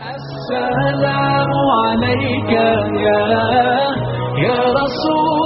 السلام عليك يا يا رسول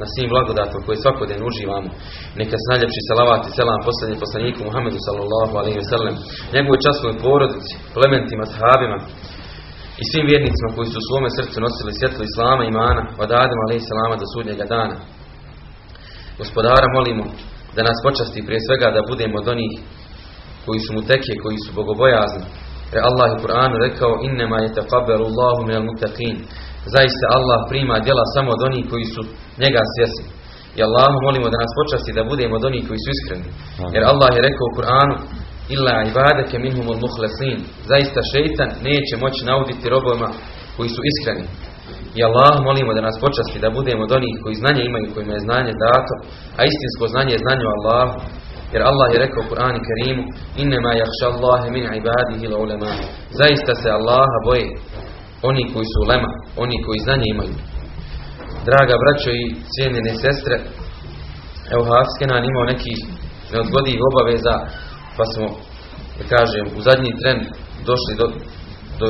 na svim blagodatima koje svakodnevno uživamo. Neka se najljepši salavat i selam posljednji poslaniku Muhammedu sallallahu alaihi ve sellem, njegovoj časnoj porodici, plementima, sahabima i svim vjernicima koji su u svome srcu nosili svjetlo Islama i imana, od Adama alaihi salama do sudnjega dana. Gospodara molimo da nas počasti prije svega da budemo od onih koji su mu teke, koji su bogobojazni, jer Allah u Kur'anu rekao innema je taqabbalu Allahu minal muttaqin. Zaista Allah prima djela samo od onih koji su njega svjesni. I Allahu molimo da nas počasti da budemo od onih koji su iskreni. Jer Allah je rekao u Kur'anu illa ibadake minhumul muhlasin. Zaista šeitan neće moći nauditi robovima koji su iskreni. I Allah molimo da nas počasti da budemo od onih koji znanje imaju, kojima je znanje dato, a istinsko znanje je znanje Allahu. Jer Allah je rekao u Kur'anu Kerimu Innema jakša Allahe min ibadihi la ulema Zaista se Allaha boje Oni koji su ulema Oni koji znanje imaju Draga braćo i cijenjene sestre Evo Hafskenan imao nekih neodgodih obaveza Pa smo, da kažem, u zadnji tren došli do, do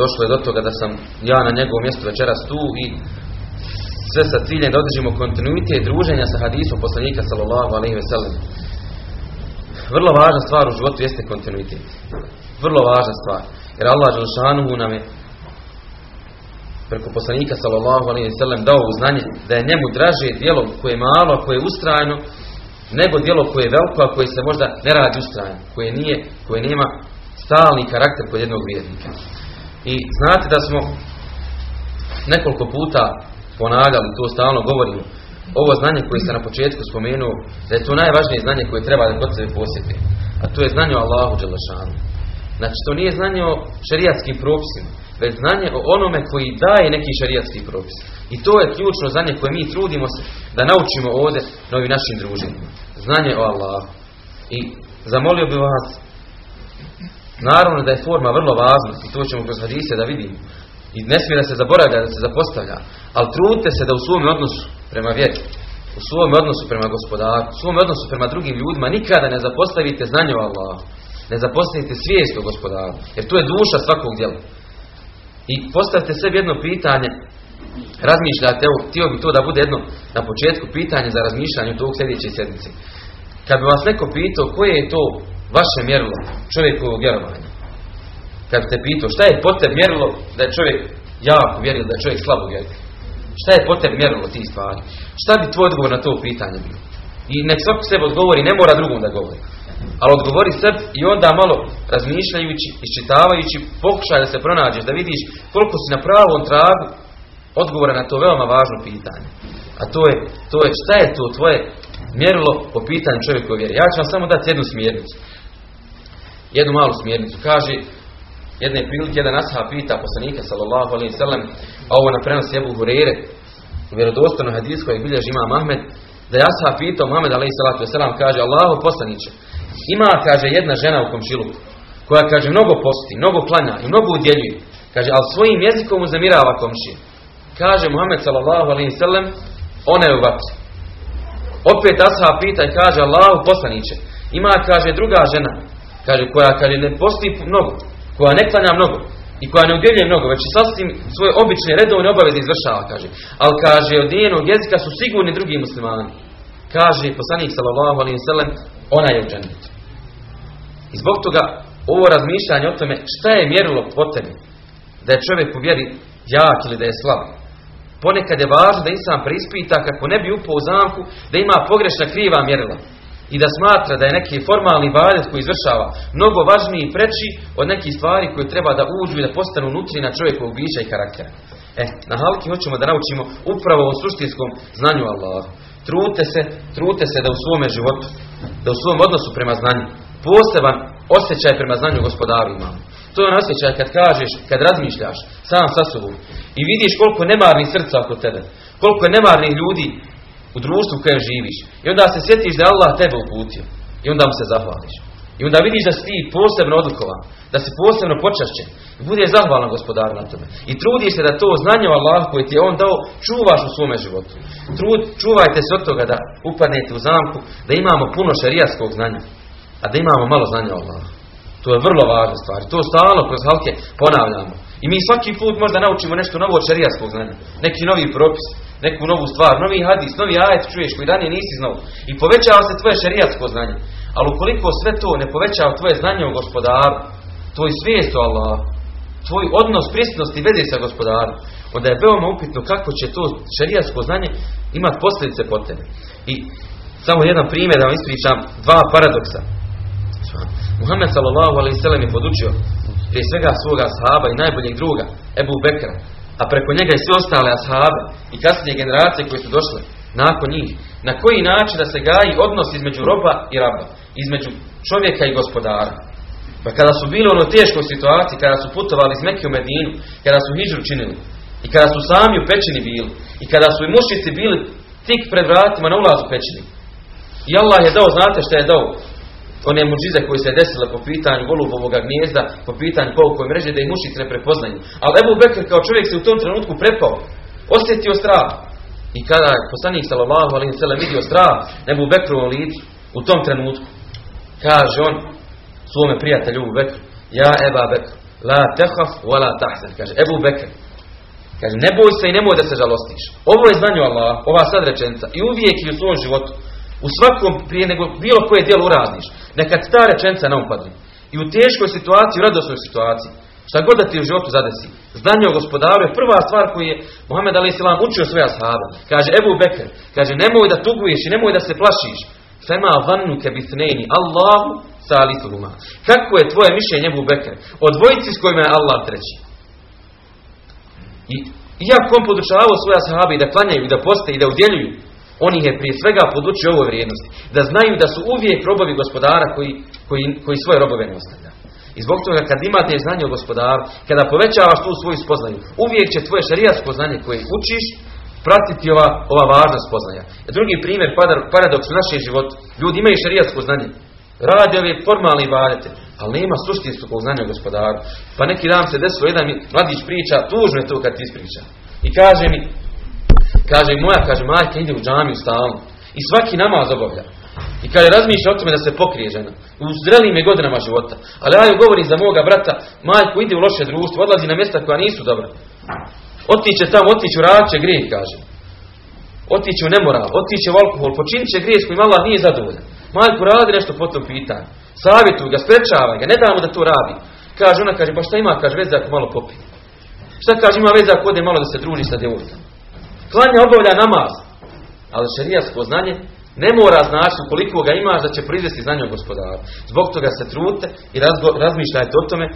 Došlo je do toga da sam ja na njegovom mjestu večeras tu i sve sa ciljem da održimo kontinuitet druženja sa hadisom poslanika sallallahu alejhi ve sellem. Vrlo važna stvar u životu jeste kontinuitet. Vrlo važna stvar. Jer Allah dželle nam je preko poslanika sallallahu alejhi ve sellem dao znanje da je njemu draže djelo koje je malo, koje je ustrajno, nego djelo koje je veliko, a koje se možda ne radi ustrajno, koje nije, koje nema stalni karakter kod jednog vjernika. I znate da smo nekoliko puta ponavljali, to stalno govorimo, ovo znanje koje sam na početku spomenuo, da je to najvažnije znanje koje treba da kod sebe posjeti. A to je znanje o Allahu Đelešanu. Znači, to nije znanje o šarijatskim propisima, već znanje o onome koji daje neki šarijatski propis. I to je ključno znanje koje mi trudimo se da naučimo ovdje na ovim našim druženjima. Znanje o Allahu. I zamolio bi vas, naravno da je forma vrlo važna, i to ćemo kroz hadise da vidimo, i ne smije da se zaboravlja, da se zapostavlja. Ali trudite se da u svom odnosu prema vjeri, u svom odnosu prema gospodaru, u svom odnosu prema drugim ljudima nikada ne zapostavite znanje o Allahu. Ne zapostavite svijest o gospodaru. Jer to je duša svakog djela. I postavite sebi jedno pitanje, razmišljate, evo, htio bi to da bude jedno na početku pitanje za razmišljanje u tog sljedeće sjednice. Kad bi vas neko pitao koje je to vaše mjerilo čovjekovog vjerovanja, kad te pitao šta je poteb mjerilo da je čovjek jako vjeril, da je čovjek slabo vjeril. Šta je poteb mjerilo tih stvari? Šta bi tvoj odgovor na to pitanje bio? I nek svako sebe odgovori, ne mora drugom da govori. Ali odgovori sebi i onda malo razmišljajući, iščitavajući, pokušaj da se pronađeš, da vidiš koliko si na pravom tragu odgovora na to veoma važno pitanje. A to je, to je šta je to tvoje mjerilo po pitanju čovjekove vjere. Ja ću vam samo dati jednu smjernicu. Jednu malu smjernicu. Kaže, jedne prilike jedan ashab pita poslanika sallallahu alejhi ve sellem, a ovo na prenosi Abu Hurajre, u vjerodostojnom hadisu koji bilježi Imam Ahmed, da je ashab pitao Muhammed alejhi salatu vesselam kaže Allahu poslanice, ima kaže jedna žena u komšiluku koja kaže mnogo posti, mnogo klanja i mnogo udjeljuje. Kaže, ali svojim jezikom uzamirava komšije. Kaže Muhammed sallallahu alejhi ve sellem, ona je u vatri. Opet ashab pita i kaže Allahu poslanice, ima kaže druga žena, kaže koja kaže ne posti mnogo, koja ne klanja mnogo i koja ne udjeljuje mnogo, već sasvim svoje obične redovne obaveze izvršava, kaže. Ali kaže, od njenog jezika su sigurni drugi muslimani. Kaže poslanik sallallahu alejhi ve sellem, ona je u. I zbog toga ovo razmišljanje o tome šta je mjerilo potrebi da je čovjek u vjeri jak ili da je slab. Ponekad je važno da insan preispita kako ne bi upao u zamku da ima pogrešna kriva mjerila i da smatra da je neki formalni ibadet koji izvršava mnogo važniji i preći od nekih stvari koje treba da uđu i da postanu unutrina čovjekovog bića i karaktera. E, na halki hoćemo da naučimo upravo o suštinskom znanju Allaha. Trute se, trute se da u svome životu, da u svom odnosu prema znanju, poseban osjećaj prema znanju gospodaru imamo. To je on osjećaj kad kažeš, kad razmišljaš sam sa sobom i vidiš koliko nemarnih srca oko tebe, koliko je nemarnih ljudi u društvu u kojem živiš. I onda se sjetiš da Allah tebe uputio i onda mu se zahvališ. I onda vidiš da si ti posebno odlikovan, da si posebno počašćen i budeš zahvalan gospodaru na tome. I trudiš se da to znanje o Allahu koje ti je on dao čuvaš u svome životu. Trud, čuvajte se od toga da upadnete u zamku, da imamo puno šerijatskog znanja, a da imamo malo znanja o. To je vrlo važna stvar. To stalno kroz halke ponavljamo. I mi svaki put možda naučimo nešto novo od šerijatskog znanja. Neki novi propis, neku novu stvar, novi hadis, novi ajet čuješ koji ranije nisi znao. I povećava se tvoje šerijatsko znanje. Ali ukoliko sve to ne povećava tvoje znanje o gospodaru, tvoj svijest o Allah, tvoj odnos prisutnosti veze sa gospodarom, onda je veoma upitno kako će to šerijatsko znanje imati posljedice po tebe. I samo jedan primjer da vam ispričam, dva paradoksa. Muhammed sallallahu alaihi sallam je podučio prije svega svoga sahaba i najboljeg druga, Ebu Bekra, a preko njega i sve ostale ashabe i kasnije generacije koje su došle nakon njih, na koji način da se gaji odnos između roba i raba, između čovjeka i gospodara. Pa kada su bili u onoj teškoj situaciji, kada su putovali iz Mekke u Medinu, kada su hijđru činili, i kada su sami u pećini bili, i kada su i mušici bili tik pred vratima na ulazu pećini. I Allah je dao, znate što je dao? One muđize koji se desile po pitanju golubovog gnijezda, po pitanju mreže, da ih mušici ne prepoznaju. Ali Ebu Bekr kao čovjek se u tom trenutku prepao, osjetio strah. I kada je poslanik sallallahu alaihi sallam vidio strah Ebu Bekrovom licu u tom trenutku, kaže on svome prijatelju Ebu Bekru, ja Eba Bekr, la tehaf wa la tahzan, kaže Ebu Bekr, kaže ne boj se i nemoj da se žalostiš. Ovo je znanje Allah, ova sad rečenica i uvijek i u svom životu, u svakom prije nego bilo koje djelo uradiš, neka ti ta rečenica ne upadne. I u teškoj situaciji, u radosnoj situaciji, šta god da ti u životu zadesi, znanje o gospodaru je prva stvar koju je Muhammed Islam učio svoja sahaba. Kaže Ebu Bekr, kaže nemoj da tuguješ i nemoj da se plašiš. Fema vannu ke bithnejni Allahu salisuhuma. Kako je tvoje mišljenje Ebu Bekr? O dvojici s kojima je Allah treći. I iako on podučavao svoja sahabe da klanjaju, da poste i da udjeljuju, on ih je prije svega podučio ovoj vrijednosti. Da znaju da su uvijek robovi gospodara koji, koji, koji svoje robove ne ostavlja. I zbog toga kad imate znanje o gospodaru, kada povećavaš tu svoju spoznaju, uvijek će tvoje šarijatsko znanje koje učiš pratiti ova, ova važna spoznaja. Drugi primjer, paradoks u našem životu. Ljudi imaju šarijatsko znanje. Rade ove formalne ibadete, ali nema suštinskog znanja o gospodaru. Pa neki dan se desilo, jedan mladić priča, tužno je to kad ti ispriča. I kaže mi, Kaže moja, kaže majka ide u džamiju stalno. I svaki namaz obavlja. I kaže razmišlja o tome da se pokrije žena. U zrelim je godinama života. Ali ja joj govorim za moga brata, majku ide u loše društvo, odlazi na mjesta koja nisu dobra. Otiće tamo, otiće u rače grijeh, kaže. Otiće u nemoral, otiće u alkohol, počinit će grijeh s kojim Allah nije zadovoljan. Majku radi nešto po tom pitanju. Savjetuj ga, sprečavaj ga, ne damo da to radi. Kaže ona, kaže, pa šta ima, kaže, veze ako malo popi. Šta kaže, ima veze ako ode malo da se druži sa djevojkama. Klanja obavlja namaz. Ali šerijasko znanje ne mora znači koliko ga imaš da će proizvesti znanje o gospodaru. Zbog toga se trudite i razmišljajte o tome.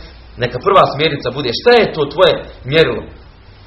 Neka prva smjernica bude šta je to tvoje mjerilo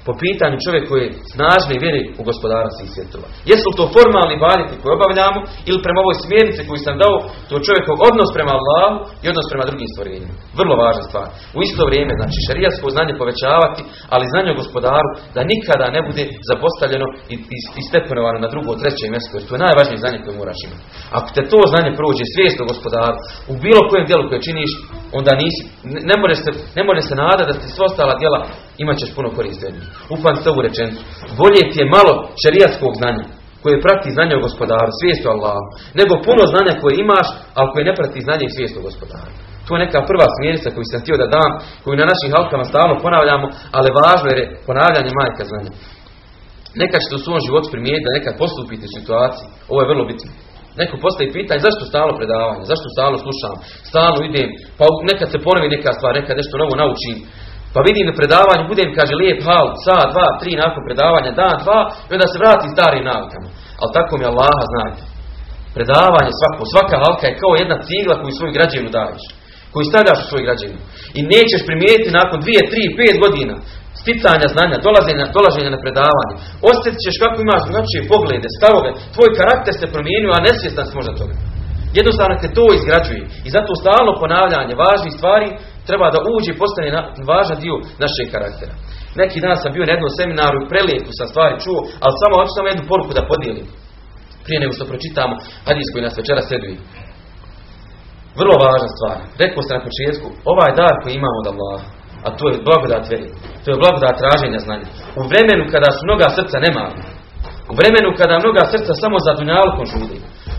po pitanju čovjek koji je snažni vjeri u gospodara svih svjetova. Jesu to formalni bariti koje obavljamo ili prema ovoj smjernici koju sam dao, to čovjekov odnos prema Allahu i odnos prema drugim stvorenjima. Vrlo važna stvar. U isto vrijeme, znači šarijatsko znanje povećavati, ali znanje o gospodaru da nikada ne bude zapostavljeno i, i, stepenovano na drugo, treće mjesto, jer to je najvažnije znanje koje moraš imati. Ako te to znanje prođe svijest o gospodaru, u bilo kojem dijelu koje činiš, onda nisi, ne, može se, ne može se nada da ti sva ostala djela imat ćeš puno koriste od njih. Upamtite ovu rečenicu. Bolje ti je malo šerijatskog znanja koje prati znanje o gospodaru, svijest Allahu, nego puno znanja koje imaš, ali koje ne prati znanje i svijest gospodaru. To je neka prva smjernica koju sam htio da dam, koju na našim halkama stalno ponavljamo, ali važno je ponavljanje majka znanja. Nekad ćete u svom životu primijeniti da nekad postupite u situaciji. Ovo je vrlo bitno. Neko postavi pitanje zašto stalno predavanje, zašto stalno slušam, stalno idem, pa nekad se ponovi neka stvar, nekad nešto novo naučim, pa vidim na predavanju, budem, kaže, lijep hal, sat, dva, tri nakon predavanja, dan, dva, i onda se vrati starim navikama. Ali tako mi Allaha znajte. Predavanje svako, svaka halka je kao jedna cigla koju svoju građevinu daješ. Koju stavljaš u svoju građevinu. I nećeš primijetiti nakon dvije, tri, pet godina sticanja znanja, dolaženja, dolaženja na predavanje. Osjetit ćeš kako imaš drugačije poglede, stavove. Tvoj karakter se promijenio, a nesvjestan si možda toga. Jednostavno te to izgrađuje. I zato stalno ponavljanje važnih stvari treba da uđe i postane važan dio našeg karaktera. Neki dan sam bio na jednom seminaru i prelijepu sam stvari čuo, ali samo hoću samo jednu poruku da podijelim. Prije nego što pročitamo hadis koji nas večera sreduje. Vrlo važna stvar. Rekao sam na početku, ovaj dar koji imamo od Allaha, a to je blagodat veri, to je blagodat traženja znanja. U vremenu kada su mnoga srca nemarna, u vremenu kada mnoga srca samo za dunjalkom žudi,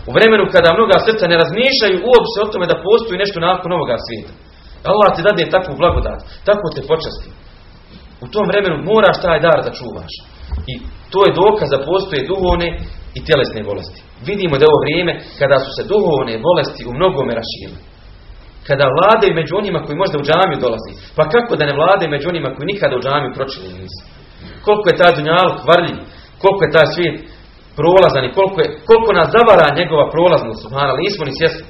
u vremenu kada mnoga srca ne razmišljaju uopće o tome da postoji nešto nakon ovoga svijeta. Allah ti dade takvu blagodat, tako te počasti. U tom vremenu moraš taj dar da čuvaš. I to je dokaz da postoje duhovne i tjelesne bolesti. Vidimo da je ovo vrijeme kada su se duhovne bolesti u mnogome raširile. Kada vladaju među onima koji možda u džamiju dolazi. Pa kako da ne vladaju među onima koji nikada u džamiju pročili nisu. Koliko je taj dunjal kvarljiv, koliko je taj svijet prolazan i koliko, je, koliko nas zavara njegova prolaznost, subhana, nismo ni svjesni.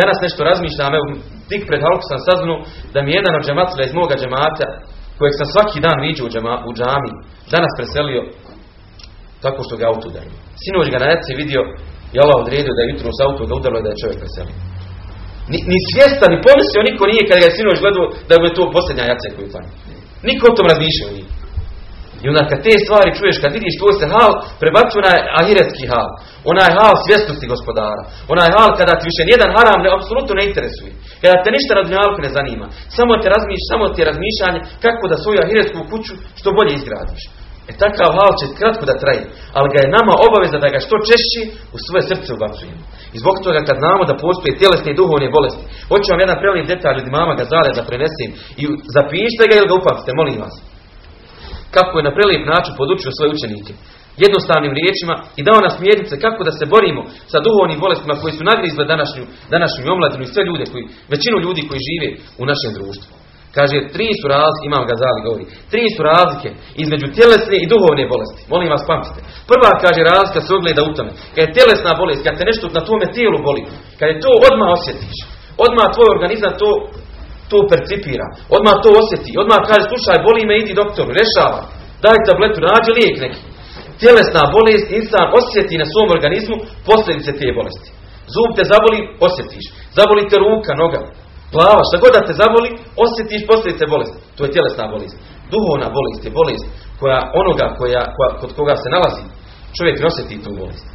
Danas nešto razmišljam, evo, tik pred halku sam saznao da mi jedan od džematila iz moga džemata, kojeg sam svaki dan viđao u, džema, u džami, danas preselio tako što ga auto udario. Sinoć ga na reci vidio i Allah odredio da je jutro s auto ga udarilo i da je čovjek preselio. Ni, ni svjestan, ni pomislio niko nije kada je sinoć gledao da je to posljednja jace koju fani. Niko o tom razmišljao nije. I onda kad te stvari čuješ, kad vidiš tvoj se hal, prebaci onaj ahiretski hal. Onaj hal svjesnosti gospodara. Onaj hal kada ti više nijedan haram ne, apsolutno ne interesuje. Kada te ništa na dunjalku ne zanima. Samo te razmišljaš, samo te razmišljanje kako da svoju ahiretsku kuću što bolje izgradiš. E takav hal će kratko da traje, ali ga je nama obaveza da ga što češće u svoje srce ubacujemo. I zbog toga kad znamo da postoje tjelesne i duhovne bolesti, hoću vam jedan prelijep detalj od mama Gazale da prenesem i zapišite ga ili ga upamtite, molim vas kako je na prelijep način podučio svoje učenike. Jednostavnim riječima i dao nas smjernice kako da se borimo sa duhovnim bolestima koji su nagrizle današnju, današnju omladinu i sve ljude, koji, većinu ljudi koji žive u našem društvu. Kaže, tri su razlike, imam ga zali govori, tri su razlike između tjelesne i duhovne bolesti. Molim vas, pamtite. Prva, kaže, razlika se ogleda u tome. Kad je tjelesna bolest, kad te nešto na tome tijelu boli, kad je to odmah osjetiš, odmah tvoj organizam to to percipira, odmah to osjeti, odmah kaže, slušaj, boli me, idi doktoru, rešava, daj tabletu, nađi lijek neki. Tjelesna bolest, insan osjeti na svom organizmu posljedice te bolesti. Zub te zaboli, osjetiš. Zaboli te ruka, noga, glava, šta god da te zaboli, osjetiš posljedice bolesti. To je tjelesna bolest. Duhovna bolest je bolest koja onoga koja, koja, kod koga se nalazi, čovjek ne osjeti tu bolest.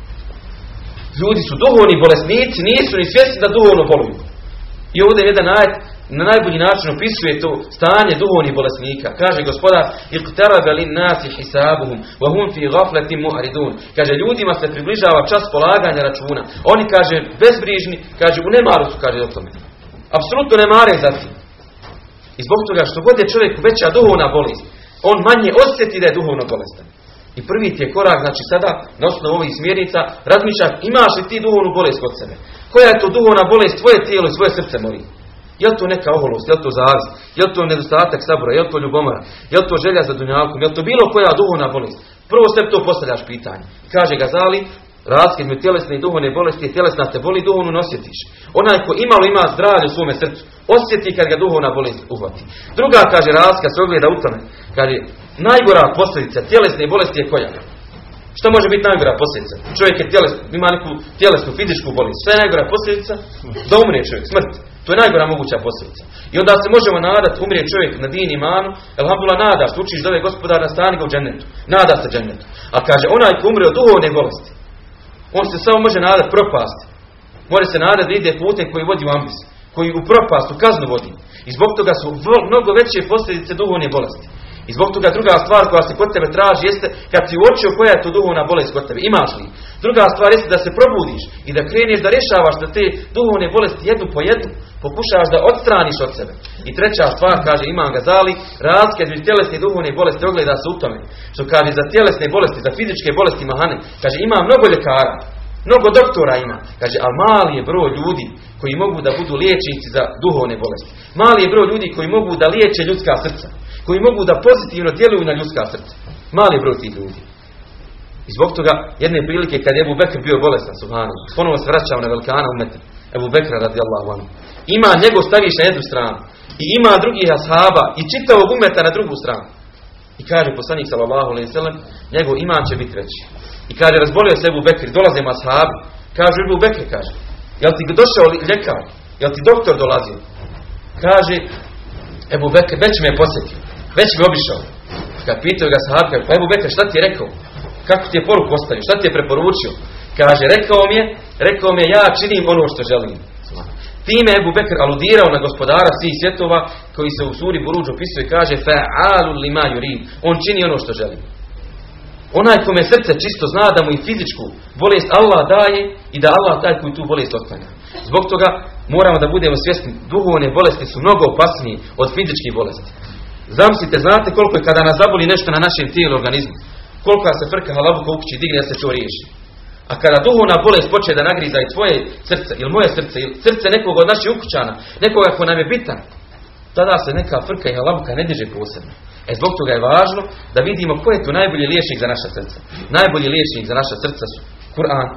Ljudi su duhovni bolesnici, nisu ni svjesni da duhovno boluju. I ovdje je jedan ajet na najbolji način opisuje to stanje duhovnih bolesnika. Kaže gospodar, iqtaraba lin nasi hisabuhum wa hum fi ghaflatin mu'ridun. Kaže ljudima se približava čas polaganja računa. Oni kaže bezbrižni, kaže u nemaru su kaže o tome. Apsolutno ne mare za tim. I zbog toga što god je čovjek veća duhovna bolest, on manje osjeti da je duhovno bolestan. I prvi ti je korak, znači sada, na osnovu ovih smjernica, razmišljaš imaš li ti duhovnu bolest kod sebe. Koja je to duhovna bolest, tvoje tijelo i svoje srce moli. Je li to neka oholost, je li to zavist, je li to nedostatak sabora, je li to ljubomora, je li to želja za dunjalkom, je li to bilo koja duhovna bolest? Prvo sve to postavljaš pitanje. Kaže Gazali, razlike između tjelesne i duhovne bolesti je tjelesna te boli, duhovnu nosjetiš. Onaj ko imalo ima zdravlje u svome srcu, osjeti kad ga duhovna bolest uhvati. Druga, kaže, razlika se ogleda u tome. Kaže, najgora posljedica tjelesne bolesti je koja? Što može biti najgora posljedica? Čovjek je tjeles, ima neku tjelesnu, fizičku bolest. Sve je najgora posljedica? Da umre čovjek, smrt. To je najgora moguća posljedica. I onda se možemo nadati, umrije čovjek na din imanu, elhamdulillah nadaš, učiš dove gospodara stani ga u džennetu. Nada se džennetu. A kaže, onaj ko umre od duhovne bolesti, on se samo može nadati propasti. Može se nadati da ide putem koji vodi u ambis, koji u propast, u kaznu vodi. I zbog toga su mnogo veće posljedice duhovne bolesti. I zbog toga druga stvar koja se kod tebe traži jeste kad si uočio koja je to duhovna bolest kod tebe. Imaš li? Druga stvar jeste da se probudiš i da kreneš da rješavaš da te duhovne bolesti jednu po jednu pokušavaš da odstraniš od sebe. I treća stvar, kaže Imam Gazali, razlika između tjelesne i duhovne bolesti ogleda se u tome. Što kaže za tjelesne bolesti, za fizičke bolesti mahane, kaže ima mnogo ljekara, mnogo doktora ima. Kaže, ali mali je broj ljudi koji mogu da budu liječnici za duhovne bolesti. Mali je broj ljudi koji mogu da liječe ljudska srca koji mogu da pozitivno djeluju na ljudska srca. Mali broj tih ljudi. I zbog toga jedne prilike kad je Ebu Bekr bio bolestan, subhanu, ponovo se vraćao na velikana umeta, Ebu Bekra radijallahu anhu. Ima njegov staviš na jednu stranu i ima drugih ashaba i čitavog umeta na drugu stranu. I kaže poslanik sallallahu alejhi ve sellem, njegov iman će biti veći. I kaže razbolio se Ebu Bekr, dolaze mu ashabi, kaže Ebu Bekr kaže, Jel ti došao ljekar? Jel ti doktor dolazio? Kaže, Ebu Bekr, već me je posjetio. Već me obišao. Kad pitaju ga sahabka, pa Ebu Bekr, šta ti je rekao? Kako ti je poruku ostavio? Šta ti je preporučio? Kaže, rekao mi je, rekao mi je, ja činim ono što želim. Time je Ebu Bekr aludirao na gospodara svih svjetova koji se u suri Buruđ opisuje kaže fa'alu lima yurid. On čini ono što želi. Onaj kome srce čisto zna da mu i fizičku bolest Allah daje i da Allah taj koji tu bolest otklanja. Zbog toga moramo da budemo svjesni duhovne bolesti su mnogo opasnije od fizičkih bolesti. Zamislite, znate koliko je kada nas zaboli nešto na našem tijelu organizmu. Kolika se frka halabuka u kući digne da se to riješi. A kada duhovna bolest počne da nagriza i tvoje srce, ili moje srce, ili srce nekog od naših ukućana, nekoga ko nam je bitan, tada se neka frka i halabuka ne diže posebno. E zbog toga je važno da vidimo ko je tu najbolji liječnik za naša srca. Najbolji liječnik za naša srca su Kur'an,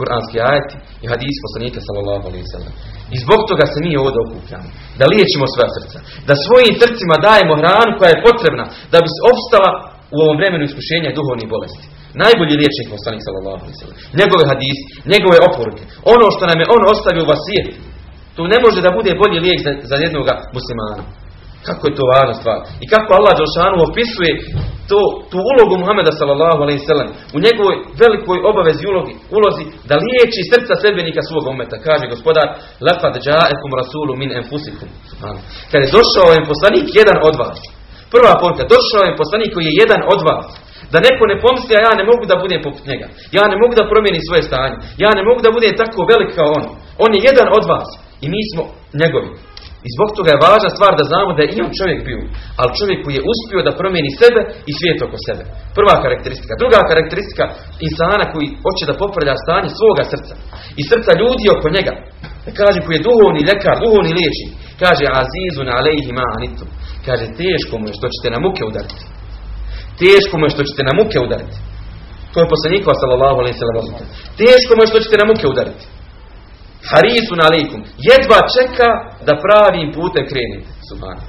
kuranski ajeti i hadis poslanika sallallahu alejhi ve sellem. I zbog toga se mi ovdje okupljamo. Da liječimo svoja srca. Da svojim srcima dajemo hranu koja je potrebna da bi se opstala u ovom vremenu iskušenja i duhovnih bolesti. Najbolji liječnik poslanik sallallahu alejhi ve sellem. Njegove hadisi, njegove oporuke, ono što nam je on ostavio u vasijet. To ne može da bude bolji lijek za, za jednog muslimana. Kako je to važna stvar. I kako Allah Đelšanu opisuje to, tu ulogu Muhameda sallallahu alaihi sallam u njegovoj velikoj obavezi ulogi, ulozi da liječi srca sedbenika svog umeta. Kaže gospodar, lafad ja'ekum rasulu min enfusikum. Kad je došao ovaj poslanik jedan od vas. Prva poruka, došao je poslanik koji je jedan od vas. Da neko ne pomisli, a ja ne mogu da budem poput njega. Ja ne mogu da promijenim svoje stanje. Ja ne mogu da budem tako velik kao on. On je jedan od vas. I mi smo njegovi. I zbog toga je važna stvar da znamo da je i on čovjek bio, ali čovjek koji je uspio da promijeni sebe i svijet oko sebe. Prva karakteristika. Druga karakteristika insana koji hoće da popravlja stanje svoga srca i srca ljudi oko njega. Kaže koji je duhovni ljekar, duhovni liječnik. Kaže azizun alejhi ma anitum. Kaže teško mu je što ćete na muke udariti. Teško mu je što ćete na muke udariti. To je poslanikova sallallahu alejhi ve. Teško mu je što ćete na muke udariti. Harisun alaikum. Jedva čeka da pravim putem krenete. Subhanu.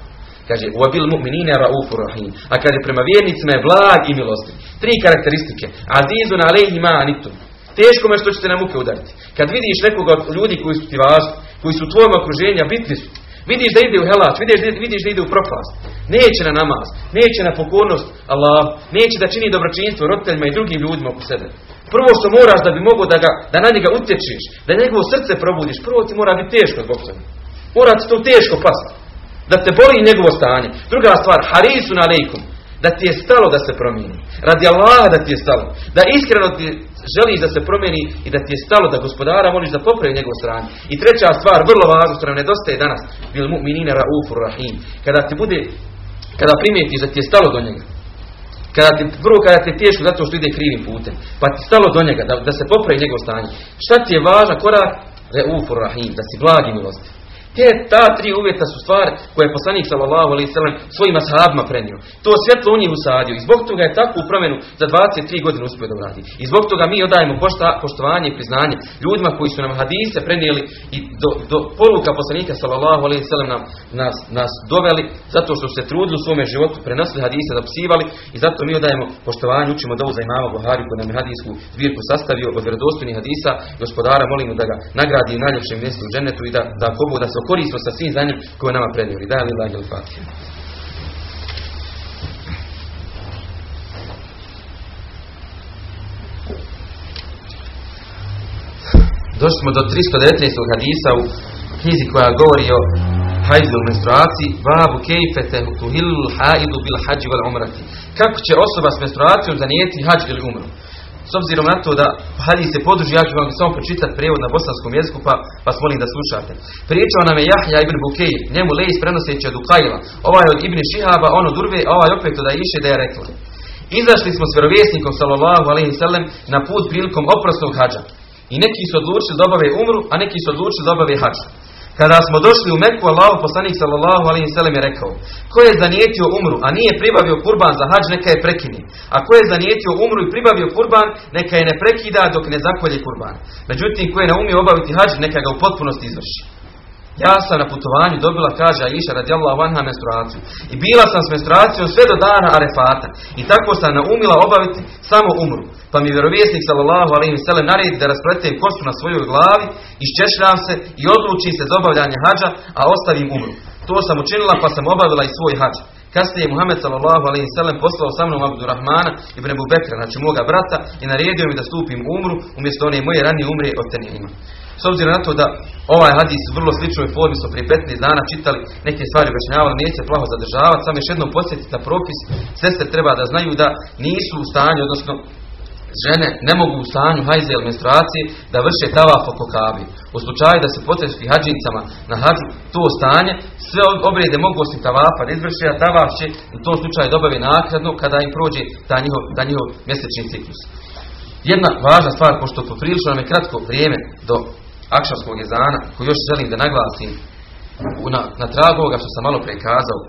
Kaže, wabil mu'minine ra'ufu rahim. A kaže, prema vjernicima je blag i milostiv. Tri karakteristike. Azizun alaihi ma anitum. Teško me što ćete na muke udariti. Kad vidiš nekoga od ljudi koji su ti važni, koji su u tvojom okruženju, bitni su. Vidiš da ide u helač, vidiš, vidiš da ide u propast. Neće na namaz, neće na pokornost Allah, neće da čini dobročinstvo roditeljima i drugim ljudima oko sebe. Prvo što moraš da bi mogao da, ga, da na njega utječeš, da njegovo srce probudiš, prvo ti mora biti teško zbog toga. Mora ti to teško pasti. Da te boli njegovo stanje. Druga stvar, harisun alejkum. Da ti je stalo da se promijeni. Radi Allaha da ti je stalo. Da iskreno ti želiš da se promijeni i da ti je stalo da gospodara moliš da popravi njegovo stranje. I treća stvar, vrlo važna, što nam nedostaje danas, bil mu'minina raufur rahim. Kada ti bude, kada primijetiš da ti je stalo do njega, kada ti, prvo kada je teško zato što ide krivim putem, pa ti stalo do njega da, da se popravi njegovo stanje. Šta ti je važan korak? Reufur rahim, da si blagi milosti. Te ta tri uvjeta su stvari koje je poslanik sallallahu alejhi ve svojim ashabima prenio. To svjetlo u njih usadio i zbog toga je takvu promjenu za 23 godine uspio da uradi. I zbog toga mi odajemo pošta, poštovanje i priznanje ljudima koji su nam hadise prenijeli i do, do poruka poslanika sallallahu alejhi ve nam nas, nas doveli zato što su se trudili u svome životu, prenosili hadise, zapisivali i zato mi odajemo poštovanje, učimo dovu za imama Buhari koji nam je hadisku zbirku sastavio od vjerodostojnih hadisa. Gospodara molimo da ga nagradi u najljepšem mjestu u džennetu i da da ako da se koristimo sa svim znanjem koje nama prenijeli. Da li lađe Fatiha. Došli smo do 319. hadisa u knjizi koja govori o hajzu u menstruaciji. Babu kejfete tuhilul haidu bil hađi val umrati. Kako će osoba s menstruacijom zanijeti hađ ili umru? S obzirom na to da hadis se podruži, ja ću vam samo pročitati prijevod na bosanskom jeziku, pa vas molim da slušate. Pričao nam je Jahja ibn Bukej, njemu lejs prenoseći od Ukajla, ovaj od Ibn Šihaba, on od Urve, a ovaj opet od Aiše da je rekla. Izašli smo s vjerovjesnikom sallallahu alejhi na put prilikom oprosnog hađa. I neki su odlučili da obave umru, a neki su odlučili da obave. Kada smo došli u Meku, Allahu poslanik sallallahu alejhi ve sellem je rekao: Ko je zanijetio umru, a nije pribavio kurban za hadž, neka je prekini. A ko je zanijetio umru i pribavio kurban, neka je ne prekida dok ne zakolje kurban. Međutim, ko je naumio obaviti hadž, neka ga u potpunosti izvrši. Ja sam na putovanju dobila, kaže Aisha radijallahu anha menstruaciju. I bila sam s menstruacijom sve do dana Arefata. I tako sam naumila obaviti samo umru. Pa mi vjerovjesnik sallallahu alejhi ve sellem naredi da raspletem kosu na svojoj glavi, iščešljam se i odlučim se za obavljanje hadža, a ostavim umru. To sam učinila pa sam obavila i svoj hadž. Kasnije je Muhammed sallallahu alejhi ve poslao sa mnom Abdurrahmana ibn Abu Bekra, znači moga brata, i naredio mi da stupim umru umjesto one moje ranije umre od tenima. S obzirom na to da ovaj hadis u vrlo sličnoj formi smo prije 15 dana čitali, neke stvari objašnjavali, neće plaho zadržavati, samo još jednom podsjetiti na propis, sestre treba da znaju da nisu u stanju, odnosno žene ne mogu u stanju hajze ili menstruacije da vrše tavaf oko kabi. U slučaju da se potreski hađincama na hađu to stanje, sve obrede mogu osim tavafa da izvrše, a tavaf će u tom slučaju dobave nakradno kada im prođe ta njihov, ta njihov mjesečni ciklus. Jedna važna stvar, pošto poprilično nam je kratko vrijeme do akšarskog jezana, koju još želim da naglasim na, na tragu ovoga što sam malo prekazao.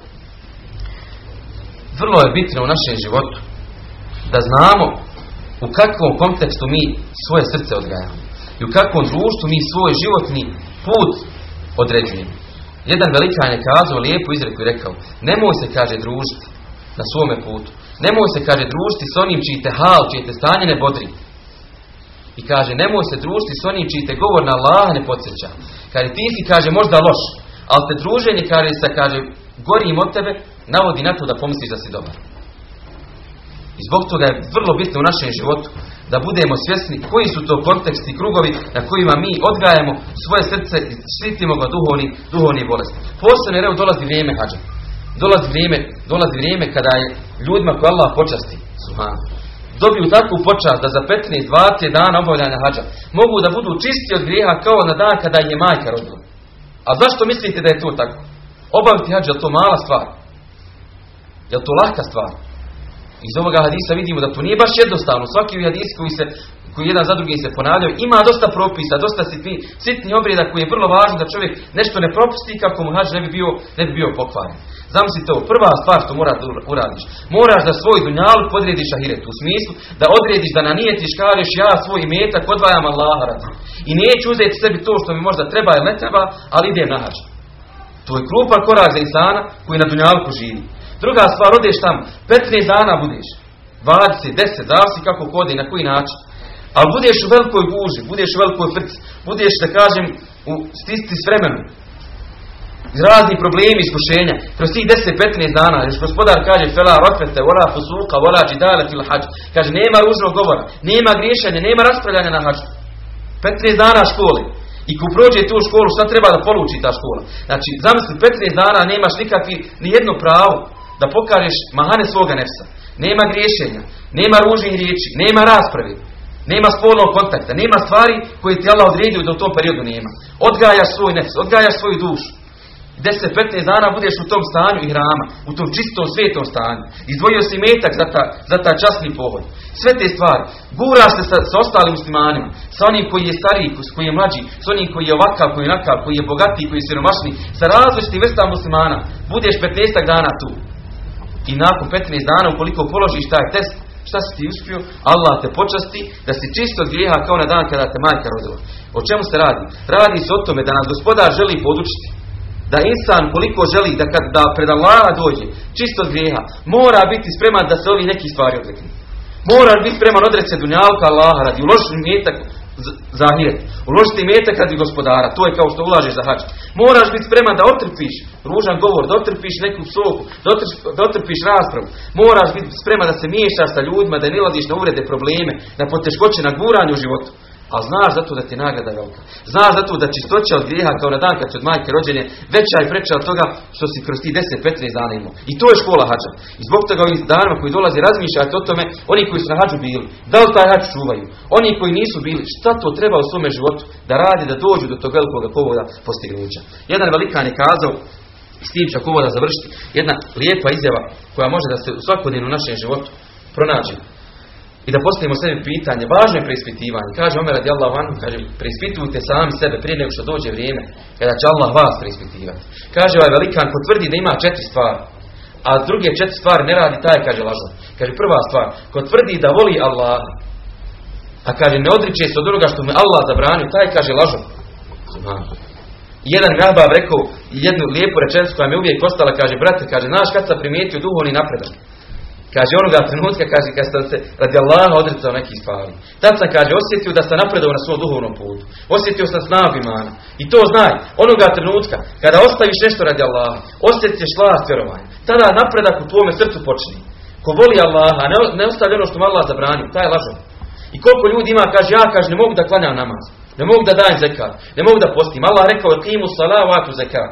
Vrlo je bitno u našem životu da znamo u kakvom kontekstu mi svoje srce odgajamo i u kakvom društvu mi svoj životni put određujemo. Jedan velikan je kazao lijepu izreku i rekao, nemoj se, kaže, družiti na svome putu. Nemoj se, kaže, družiti s onim čiji te hal, čije te stanje ne bodri. I kaže, nemoj se družiti s onim čiji te govor na Allah ne podsjeća. Kaže, ti si, kaže, možda loš, ali te druženje, kaže, sa, kaže, gorim od tebe, navodi na to da pomisliš da si dobar. I zbog toga je vrlo bitno u našem životu da budemo svjesni koji su to konteksti krugovi na kojima mi odgajamo svoje srce i štitimo ga duhovni, duhovni bolesti. Posebno jer evo dolazi vrijeme hađa. Dolazi vrijeme, dolazi vrijeme kada je ljudima koje Allah počasti, subhanu, dobiju takvu počast da za 15-20 dana obavljanja hađa mogu da budu čisti od grijeha kao na dan kada im je majka rodila. A zašto mislite da je to tako? Obaviti hađa, to mala stvar? Je to lahka stvar? Iz ovoga hadisa vidimo da to nije baš jednostavno. Svaki hadis koji se koji jedan za drugim se ponavljaju, ima dosta propisa, dosta sitni, sitni obreda koji je vrlo važno da čovjek nešto ne propusti kako mu hađ ne bi bio, ne bi bio pokvaren. Zamislite ovo, prva stvar što moraš da uradiš, moraš da svoj dunjalu podrediš ahiretu, u smislu da odrediš da na nijetiš kažeš ja svoj imetak odvajam Allaha radi. I neću uzeti sebi to što mi možda treba ili ne treba, ali idem na hađ. To je krupan korak za insana koji na dunjalku živi. Druga stvar, odeš tam, 15 dana budeš, 20, 10, zavisi kako kodi, na koji način. Ali budeš u velikoj guži, budeš u velikoj frci, budeš, da kažem, u stisci s vremenom. Razni problemi, iskušenja. Kroz tih 10-15 dana, još gospodar kaže, fela rokvete, vola fusuka, vola džidale hađ. Kaže, nema ružnog govora, nema griješanja, nema raspravljanja na hađu. 15 dana školi. I ko prođe tu školu, šta treba da poluči ta škola? Znači, zamisli, 15 dana nemaš nikakvi, ni jedno pravo da pokažeš mahane svoga nefsa. Nema griješenja, nema ružnih riječi, nema rasprave, nema spolnog kontakta, nema stvari koje ti Allah odredio da u tom periodu nema. Odgajaš svoj nefs, odgajaš svoju dušu. 10-15 dana budeš u tom stanju i hrama, u tom čistom svetom stanju. Izdvojio si metak za, ta, za taj časni pohod. Sve te stvari. Guraš se sa, sa ostalim muslimanima, sa onim koji je stariji, koji je mlađi, sa onim koji je ovakav, koji je onakav, koji je bogatiji, koji je siromašni, sa različitim vrstama muslimana. Budeš 15 dana tu. I nakon 15 dana, ukoliko položiš taj test, šta si ti uspio? Allah te počasti da si čisto grijeha kao na dan kada te majka rodila. O čemu se radi? Radi se o tome da nas gospodar želi podučiti. Da insan koliko želi da kad da pred Allaha dođe čisto grijeha, mora biti spreman da se ovi neki stvari odrekne. Mora biti spreman odreći se dunjalka Allaha radi uložiti metak za ahiret. Uložiti metak radi gospodara, to je kao što ulažeš za hač. Moraš biti spreman da otrpiš ružan govor, da otrpiš neku psovku, da otrpiš, da otrpiš raspravu. Moraš biti spreman da se miješaš sa ljudima, da ne laziš na uvrede, probleme, na poteškoće, na guranje u životu. A znaš zato da ti nagrada velika. Znaš zato da čistoća od grijeha kao na dan kad si od majke rođenje veća i preča od toga što si kroz ti 10-15 dana imao. I to je škola hađa. I zbog toga ovih danima koji dolazi razmišljati o tome, oni koji su na hađu bili, da li taj hađ čuvaju, oni koji nisu bili, šta to treba u svome životu da radi, da dođu do tog velikog povoda postignuća. Jedan velikan je kazao, s tim ću ako završiti, jedna lijepa izjava koja može da se u svakodnevnom našem životu pronađe i da postavimo sebi pitanje, važno je preispitivanje. Kaže Omer radijallahu anhu, kaže, preispitujte sami sebe prije nego što dođe vrijeme kada će Allah vas preispitivati. Kaže ovaj velikan ko tvrdi da ima četiri stvari, a druge četiri stvari ne radi, taj kaže lažo. Kaže prva stvar, ko tvrdi da voli Allah, a kaže ne odriče se od onoga što mu Allah zabranio, taj kaže lažo. Jedan rahbab rekao jednu lijepu rečenicu koja mi uvijek ostala, kaže, brate, kaže, znaš kad sam primijetio duhovni napredak? Kaže, onoga trenutka, kaže, kad sam se radi Allaha odricao nekih stvari. Tad sam, kaže, osjetio da sam napredao na svom duhovnom putu. Osjetio sam snagu imana. I to znaj, onoga trenutka, kada ostaviš nešto radi Allaha, osjetiš slast vjerovanja. Tada napredak u tvome srcu počne. Ko voli Allaha, ne, ne ostavi ono što mu Allah zabranio, taj je. I koliko ljudi ima, kaže, ja, kaže, ne mogu da klanjam namaz. Ne mogu da dajem zekat. Ne mogu da postim. Allah rekao, kimu salavatu zekat.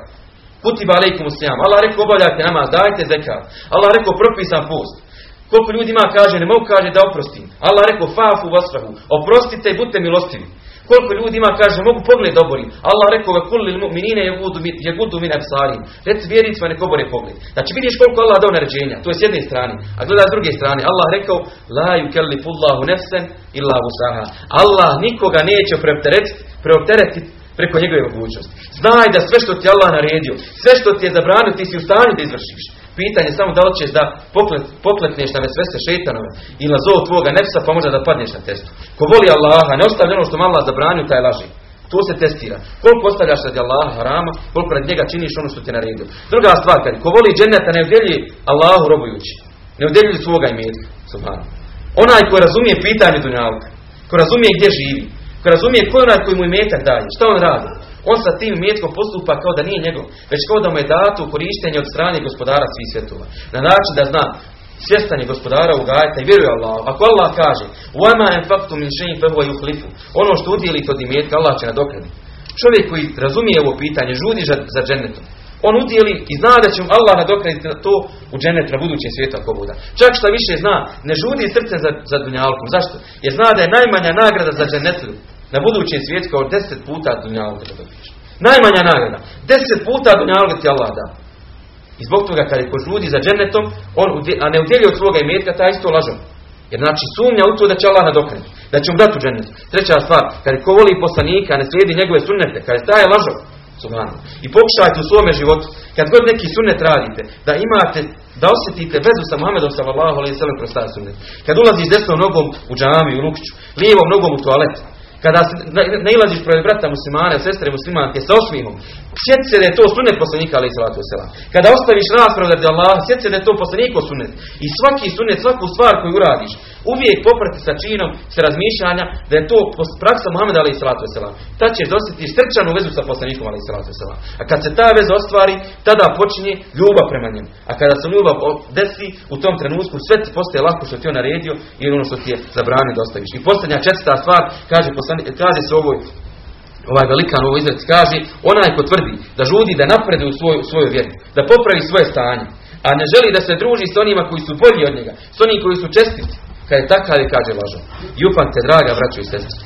Kutiba alaikum usijam. Allah rekao, obavljajte namaz, dajte zekat. Allah rekao, propisan post. Koliko ljudi ima kaže, ne mogu kaže da oprostim. Allah rekao, fafu vasfahu. Oprostite i budite milostivi. Koliko ljudi ima kaže, mogu pogled da oborim. Allah rekao, ve kulli mu'minine yagudu min absarim. Reci vjernicima nek obore pogled. Znači vidiš koliko Allah dao naređenja. To je s jedne strane. A gleda s druge strane. Allah rekao, la yukellifullahu nefsen illa wusaha. Allah nikoga neće preopteretiti, preopteretiti preko njegove mogućnosti. Znaj da sve što ti Allah naredio, sve što ti je zabranio, ti si u stanju da izvršiš. Pitanje samo da li ćeš da poklet, pokletneš na sve šetanove ili na zov tvoga nefsa pa možda da padneš na testu. Ko voli Allaha, ne ostavlja ono što mu Allah zabranio, taj laži. To se testira. Koliko ostavljaš radi Allaha harama, koliko radi njega činiš ono što ti naredio. Druga stvar, kad ko voli dženeta ne udjelji Allahu robujući. Ne udjelji svoga imetka. Subhanu. Onaj koji razumije pitanje dunjavka, ko razumije gdje živi, ko razumije ko je onaj koji mu imetak daje, šta on radi? On sa tim imetkom postupa kao da nije njegov, već kao da mu je dato korištenje od strane gospodara svih svjetova. Na način da zna, svjestan je gospodara ugajata i vjeruje Allah. Ako Allah kaže, وَمَا أَنْفَقْتُ مِنْ شَيْءٍ فَهُوَ يُخْلِفُ Ono što udjelite od imetka, Allah će nadoknaditi. Čovjek koji razumije ovo pitanje, žudi za, za džennetom. On udjeli i zna da će mu Allah nadoknaditi to u džennet na budućem svijetu ako bude. Čak što više zna, ne žudi srcem za, za dunjalkom. Zašto? Jer zna da je najmanja nagrada za džennetu na budućem svijetu kao deset puta dunjalka da dobiješ. Najmanja nagrada. Deset puta dunjalka ti Allah da. I zbog toga kada je požudi za džennetom, on, a ne udjeli od svoga imetka, taj isto lažom. Jer znači sumnja u to da će Allah nadoknaditi. Da će mu dati u džennetu. Treća stvar, kada ko voli poslanika, ne slijedi njegove sunnete, kada je taj lažom. Subhanu. I pokušajte u svome životu, kad god neki sunnet radite, da imate, da osjetite vezu sa Muhammedom sallallahu alaihi sallam kroz taj sunnet. Kad ulaziš desnom nogom u džamiju, u lukću, lijevom nogom u toalet, kada se ne ilaziš protiv brata muslimana, sestre muslimanke sa osmihom, sjeti se da je to sunnet poslanika ali salatu wasalam. Kada ostaviš raspravu radi Allah, sjeti se da je to poslanikov sunnet. I svaki sunnet, svaku stvar koju uradiš, uvijek poprati sa činom, sa razmišljanja da je to praksa Muhameda ali salatu wasalam. Tad ćeš dosjetiti srčanu vezu sa poslanikom ali salatu wasalam. A kad se ta veza ostvari, tada počinje ljubav prema njemu. A kada se ljubav desi, u tom trenutku sve ti postaje lako što ti on naredio i ono što ti je zabranio da ostaviš. I posljednja četvrta stvar, kaže, kaže se ovoj ovaj velikan ovo izrec kaže, onaj ko tvrdi da žudi da naprede u svoju, svoju vjeru, da popravi svoje stanje, a ne želi da se druži s onima koji su bolji od njega, s onima koji su čestiti, kad je takav je kaže lažo. I upamte, draga braćo i sestri,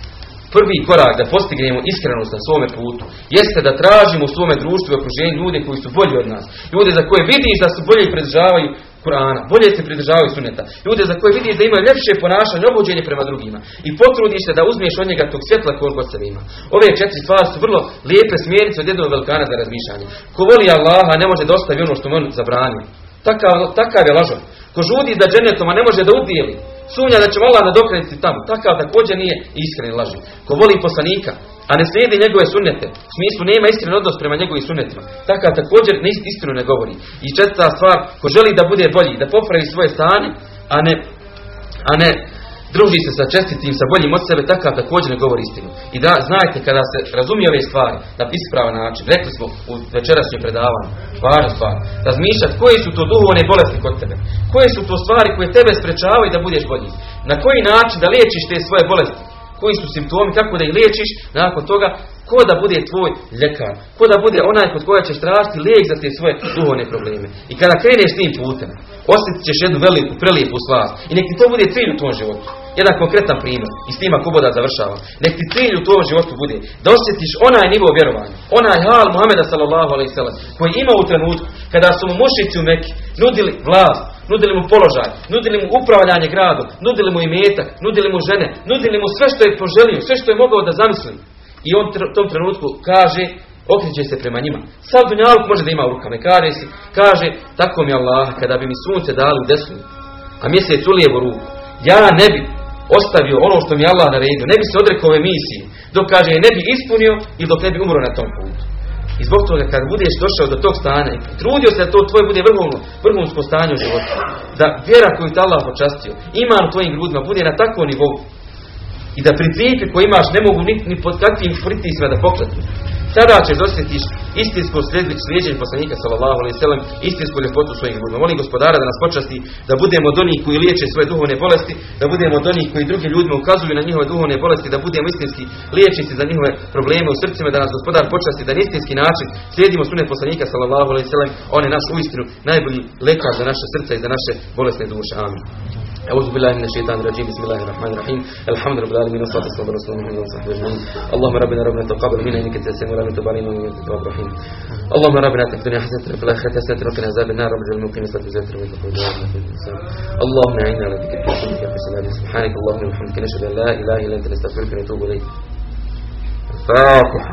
prvi korak da postignemo iskrenost na svome putu, jeste da tražimo u svome društvu i okruženju ljude koji su bolji od nas, ljude za koje vidiš da su bolje pridržavaju Kur'ana, bolje se pridržavaju suneta. Ljude za koje vidiš da imaju ljepše ponašanje, obođenje prema drugima. I potrudiš se da uzmeš od njega tog svjetla koliko se ima. Ove četiri stvari su vrlo lijepe smjernice od jednog velikana za razmišljanje. Ko voli Allaha ne može da ostavi ono što mu on zabranio. Takav, takav je lažan. Ko žudi za dženetom, a ne može da udijeli. Sumnja da će Allah nadokrenuti tamo. Takav također nije iskren laži. Ko voli poslanika, a ne slijedi njegove sunnete, u smislu nema iskren odnos prema njegovim sunnetima, takav također ne istinu ne govori. I četvrta stvar, ko želi da bude bolji, da popravi svoje stanje, a ne, a ne druži se sa čestitim, sa boljim od sebe, takav također ne govori istinu. I da znajte, kada se razumije ove stvari na ispravan način, rekli smo u večerašnjem predavanju, važna stvar, razmišljati koje su to duhovne bolesti kod tebe, koje su to stvari koje tebe sprečavaju da budeš bolji, na koji način da liječiš te svoje bolesti, koji su simptomi, kako da ih liječiš, nakon toga ko da bude tvoj ljekar, ko da bude onaj kod koja ćeš tražiti lijek za te svoje duhovne probleme. I kada kreneš tim putem, osjetit ćeš jednu veliku, prelijepu stvar. I nek ti to bude cilj u tvom životu. Jedan konkretan primjer. I s tim ako boda završavam. Nek ti cilj u tvom životu bude da osjetiš onaj nivo vjerovanja. Onaj hal Muhameda sallallahu alaihi sallam koji ima u trenutku kada su mu mušici u nudili vlast, nudili mu položaj, nudili mu upravljanje gradom, nudili mu imetak, nudili mu žene, nudili mu sve što je poželio, sve što je mogao da zamisli. I on u tom trenutku kaže, okreće se prema njima. Sav dunjaluk može da ima u rukama. Kaže, kaže, tako mi Allah, kada bi mi sunce dali u desnu, a mjesec u lijevu ruku, ja ne bi ostavio ono što mi Allah naredio, ne bi se odrekao ove misije, dok kaže, ne bi ispunio i dok ne bi umro na tom putu. I zbog toga kad budeš došao do tog stanja i trudio se da to tvoje bude vrhovno, vrhunsko stanje u životu, da vjera koju te Allah počastio, ima u tvojim grudima, bude na takvom nivou i da principi koje imaš ne mogu ni, ni pod kakvim pritisima da pokletnu. Tada ćeš osjetiš istinsko slijeđenje poslanika sallallahu alejhi ve sellem, istinsku ljepotu svojih grudima. Molim gospodara da nas počasti da budemo od onih koji liječe svoje duhovne bolesti, da budemo od onih koji drugim ljudima ukazuju na njihove duhovne bolesti, da budemo istinski liječnici za njihove probleme u srcima, da nas gospodar počasti da na istinski način slijedimo sunet poslanika sallallahu alejhi ve sellem, on je naš uistinu najbolji lekar za naše srca i za naše bolesne duše. Amin. أعوذ بالله من الشيطان الرجيم. بسم الله الرحمن الرحيم. الحمد لله رب العالمين والصلاة والسلام على رسول الله وصحبه أجمعين. اللهم ربنا ربنا تقبل منا إنك أنت السميع العليم. وتب علينا إنك أنت التواب الرحيم. اللهم ربنا آتنا في الدنيا حسنة وفي الآخرة حسنة وقنا عذاب النار. رب اجعلنا مقيم الصلاة وزاد رب اللهم أعنا على ذكرك وشكرك وحسن سبحانك اللهم وبحمدك نشهد أن لا إله إلا أنت نستغفرك ونتوب إليك. الفاتحة.